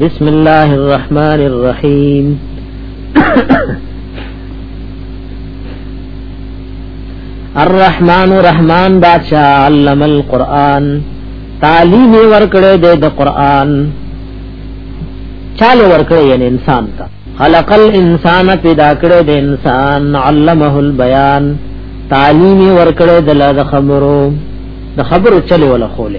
بسم الله الرحمن الرحیم الرحمن رحمان بادشاہ علم القرآن تعلیم ورکڑے دے دا قرآن چالو ورکڑے یعنی انسان تا خلق الانسان پیدا کڑے دے انسان علمه البیان تعلیم ورکڑے دلا دا خبرو دا خبرو چلے ولا خولے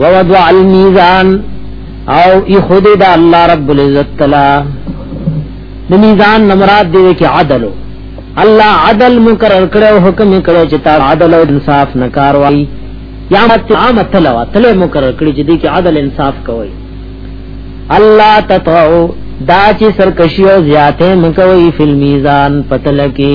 ووضع الميزان او ای خود دا الله رب العزت تلا د میزان نمراد دی کې عدل الله عدل مقرر کړو حکم کړو چې تا عدل او انصاف نه کاروي یا مت عام تلوا تل مقرر کړی چې دی کې عدل انصاف کوي الله تطعو دا چې سرکشی او زیاته مکوي فل میزان پتل کې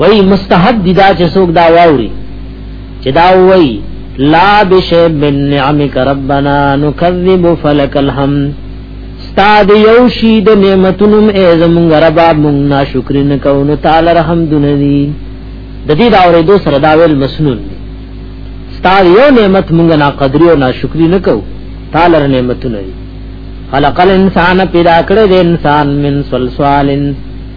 وای مستحب دی دا چې څوک دا واوري چې دا وای لا بشی من نعمک ربنا نکذب فلک الحمد استاد یو شی د نعمتونم ای زمونږ ربا مونږ ناشکر نه کو نو تعالی رحم دنلی د دې دا اورې دو سره دا ویل مسنون دی استاد یو نعمت مونږ نا قدر او ناشکر نه کو تعالی نعمتونه خلق الانسان پیدا کړی د انسان من سلسالن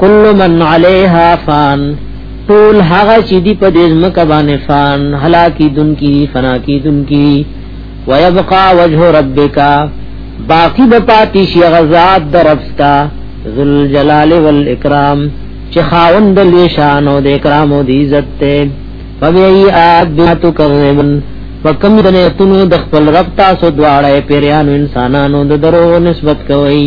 کل من علیها فان ټول هغه چې دی په دې ځمکه باندې فان هلاکی دن کی فنا کی دن کی ويبقى وجه ربک باقی د پاتې شي غزاد درفتا ذل جلال والاکرام چې خاوند لوی شان او د اکرام او د عزت ته فبئی آب تکذبن فکم دنیتونو د خپل رب تاسو دواړه پیریانو انسانانو د درو نسبت کوي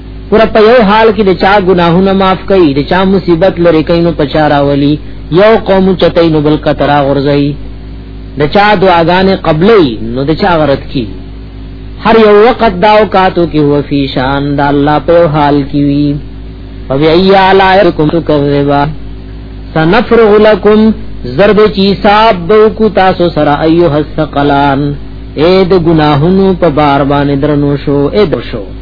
ګور په یو حال کې د چا ګناهونه معاف کړي د چا مصیبت لري کین په چا راولي یو قوم چتای نو بل کترا غرزي د چا دعاګانې قبلې نو د چا غرت کی هر یو وخت دا اوقاتو کې هو فی شان د الله په حال کې وی او بیا یا لایکم تکذبا سنفرغ لكم زرد چی صاحب بو کو تاسو سره ایه الثقلان اے د گناهونو په بار باندې درنو شو اے دو شو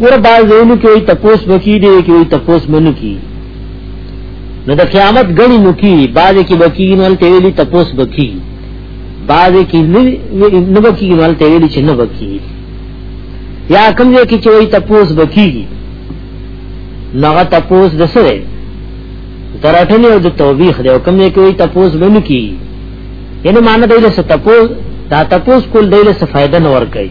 ګور بازونو کې وي تپوس بکی دی کې وي تپوس منو کی نو د قیامت غنی نو کی باز کې بکی نو ته ویلي تپوس بکی باز کې نو بکی نو ته ویلي چې نو بکی یا کوم دې کې چې وي تپوس بکی نغه تپوس د سره درټنی او د توبیخ دی کوم دې کې وي تپوس منو کی ینه مان دې له تپوس دا تپوس کول دې له فائدہ نور کوي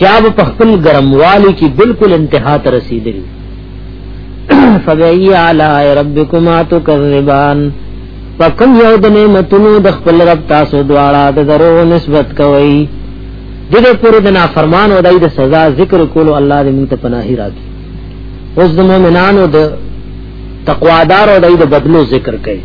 چا په خپل ګرموالي کې بالکل انتها ته رسیدلی فبأي آلاء ربكما تكذبان فكم یو د نعمتونو د خپل رب تاسو دواړه د درو نسبت کوي د دې پر د نافرمان او د سزا ذکر کولو الله دې موږ ته پناهي راکړي اوس د مؤمنانو د تقوادار او د بدلو ذکر کوي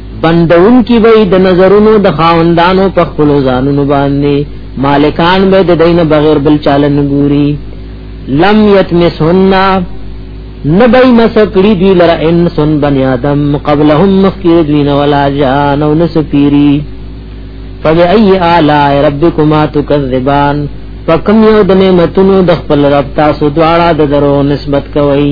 بندون کی به د نظرونو د خاوندانو په خپل ځانونو باندې مالکان به د دین بغیر بل چاله نګوري لم یتمسهن نبی مسکړي دی لره انسان بنی آدم قبلهم مخکې دوی نه ولا جان او نسپيري فبأي آلاء ربكما تكذبان فكم یو د نعمتونو د خپل رب تاسو دواړه د درو نسبت کوي